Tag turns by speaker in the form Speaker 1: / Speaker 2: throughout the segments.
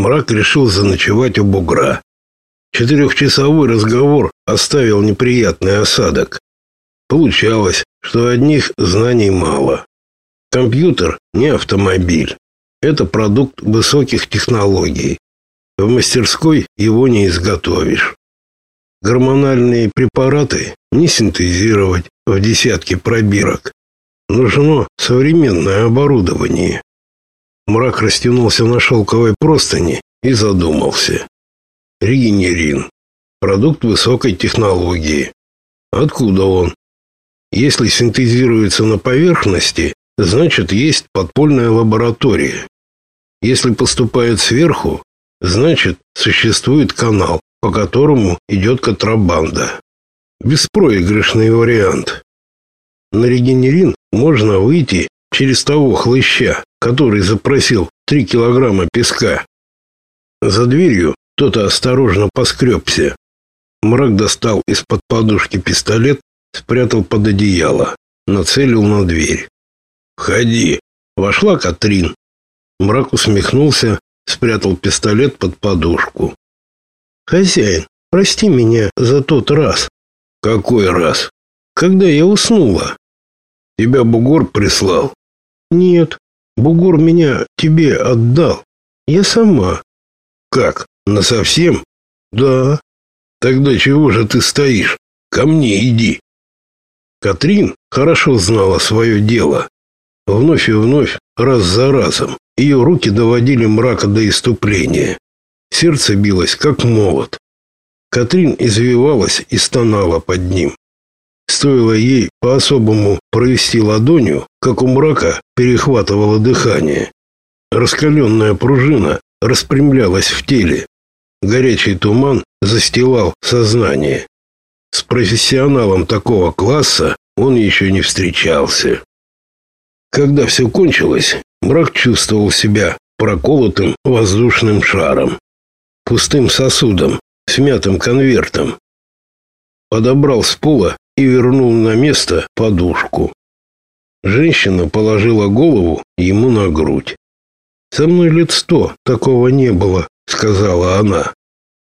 Speaker 1: Мрак решил заночевать у бугра. Четырехчасовой разговор оставил неприятный осадок. Получалось, что одних знаний мало. Компьютер не автомобиль. Это продукт высоких технологий. В мастерской его не изготовишь. Гормональные препараты не синтезировать в десятки пробирок. Нужно современное оборудование. Мрак растянулся на шелковой простыни и задумался. Регенерин. Продукт высокой технологии. Откуда он? Если синтезируется на поверхности, значит есть подпольная лаборатория. Если поступает сверху, значит существует канал, по которому идет контрабанда. Беспроигрышный вариант. На регенерин можно выйти через того хлыща, который запросил три килограмма песка. За дверью кто-то осторожно поскребся. Мрак достал из-под подушки пистолет, спрятал под одеяло, нацелил на дверь. «Входи!» Вошла Катрин. Мрак усмехнулся, спрятал пистолет под подушку. «Хозяин, прости меня за тот раз». «Какой раз?» «Когда я уснула». «Тебя бугор прислал?» «Нет, бугор меня тебе отдал. Я сама». «Как? Насовсем?» «Да». «Тогда чего же ты стоишь? Ко мне иди». Катрин хорошо знала свое дело. Вновь и вновь, раз за разом, ее руки доводили мрака до иступления. Сердце билось, как молот. Катрин извивалась и стонала под ним. Стоило ей по-особому провести ладонью, как у мрака перехватывало дыхание. Раскаленная пружина распрямлялась в теле. Горячий туман застилал сознание. С профессионалом такого класса он еще не встречался. Когда все кончилось, мрак чувствовал себя проколотым воздушным шаром пустым сосудом, смятым конвертом. Подобрал с пола и вернул на место подушку. Женщина положила голову ему на грудь. «Со мной лет сто такого не было», — сказала она.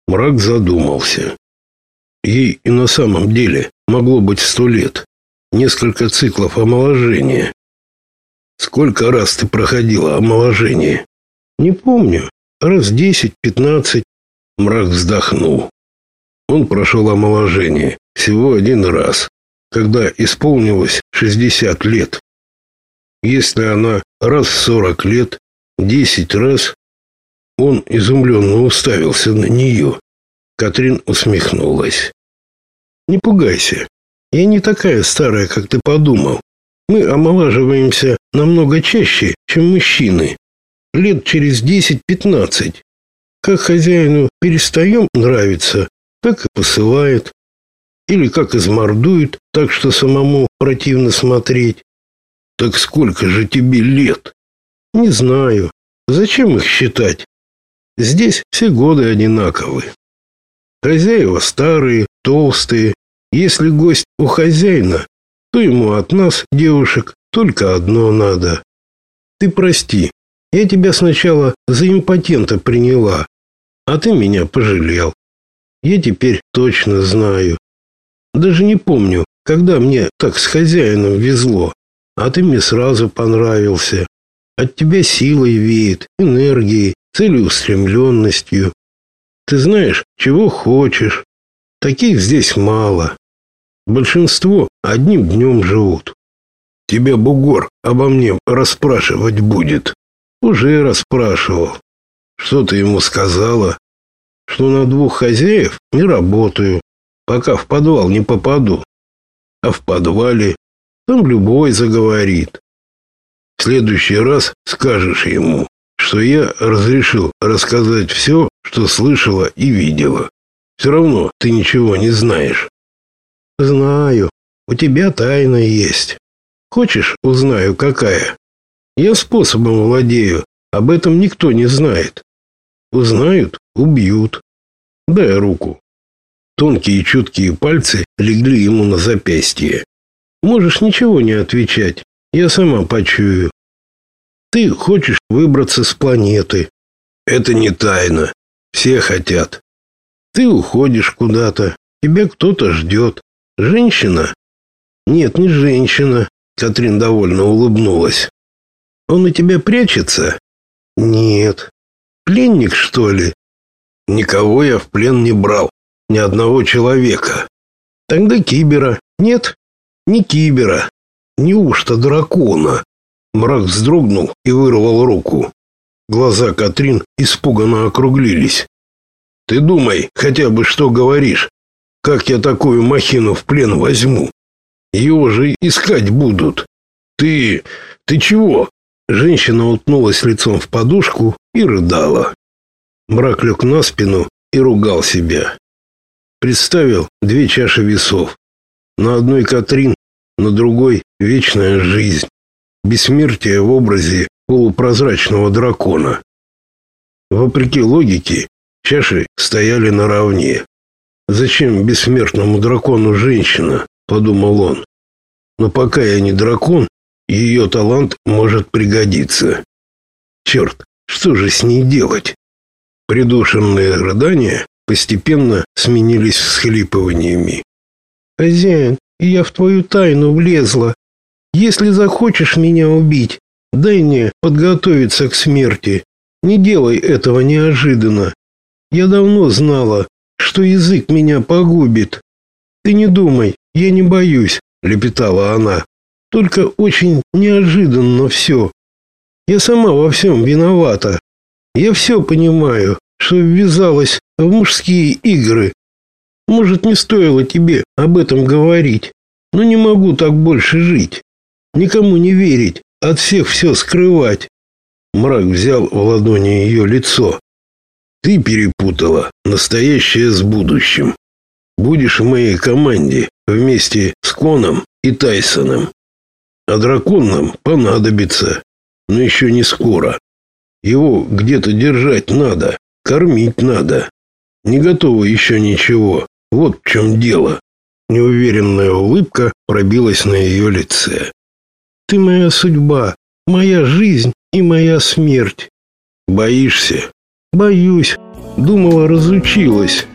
Speaker 1: Мрак задумался. Ей и на самом деле могло быть сто лет. Несколько циклов омоложения. Сколько раз ты проходила омоложение? Не помню. Раз десять, пятнадцать. Мрак вздохнул. Он прошел омоложение всего один раз, когда исполнилось 60 лет. Если она раз в 40 лет, 10 раз, он изумленно уставился на нее. Катрин усмехнулась. Не пугайся. Я не такая старая, как ты подумал. Мы омолаживаемся намного чаще, чем мужчины. Лет через 10-15. Как хозяину перестаем нравиться, так и посылает. Или как измордует, так что самому противно смотреть. Так сколько же тебе лет? Не знаю. Зачем их считать? Здесь все годы одинаковы. Хозяева старые, толстые. Если гость у хозяина, то ему от нас, девушек, только одно надо. Ты прости, я тебя сначала за импотента приняла, а ты меня пожалел. Я теперь точно знаю. Даже не помню, когда мне так с хозяином везло, а ты мне сразу понравился. От тебя силой веет, энергией, целеустремленностью. Ты знаешь, чего хочешь. Таких здесь мало. Большинство одним днем живут. Тебя бугор обо мне расспрашивать будет. Уже расспрашивал. Что ты ему сказала? Что на двух хозяев не работаю, пока в подвал не попаду. А в подвале там любой заговорит. В следующий раз скажешь ему, что я разрешил рассказать все, что слышала и видела. Все равно ты ничего не знаешь. Знаю. У тебя тайна есть. Хочешь, узнаю, какая? Я способом владею. Об этом никто не знает. Узнают — убьют. Дай руку. Тонкие чуткие пальцы легли ему на запястье. Можешь ничего не отвечать. Я сама почую. Ты хочешь выбраться с планеты. Это не тайна. Все хотят. Ты уходишь куда-то, тебя кто-то ждет. Женщина? Нет, не женщина. Катрин довольно улыбнулась. Он у тебя прячется? Нет. Пленник, что ли? Никого я в плен не брал. Ни одного человека. Тогда кибера. Нет, не кибера. Неужто дракона? Мрак вздрогнул и вырвал руку. Глаза Катрин испуганно округлились. Ты думай, хотя бы что говоришь. Как я такую махину в плен возьму? Его же искать будут. Ты... ты чего? Женщина утнулась лицом в подушку и рыдала. Мрак лег на спину и ругал себя. Представил две чаши весов. На одной Катрин, на другой вечная жизнь. Бессмертие в образе полупрозрачного дракона. Вопреки логике, чаши стояли наравне. Зачем бессмертному дракону женщина, подумал он. Но пока я не дракон, ее талант может пригодиться. Черт, что же с ней делать? Придушенные рыдания постепенно сменились всхлипываниями. «Хозяин, я в твою тайну влезла. Если захочешь меня убить, дай мне подготовиться к смерти. Не делай этого неожиданно. Я давно знала, что язык меня погубит. Ты не думай, я не боюсь, лепетала она. Только очень неожиданно все. Я сама во всем виновата. Я все понимаю, что ввязалась в мужские игры. Может, не стоило тебе об этом говорить, но не могу так больше жить. Никому не верить, от всех все скрывать. Мрак взял в ладони ее лицо. Ты перепутала настоящее с будущим. Будешь в моей команде вместе с Коном и Тайсоном. А дракон нам понадобится, но еще не скоро. Его где-то держать надо, кормить надо. Не готово еще ничего. Вот в чем дело. Неуверенная улыбка пробилась на ее лице. Ты моя судьба, моя жизнь и моя смерть. Боишься? Боюсь. Думала, разучилась.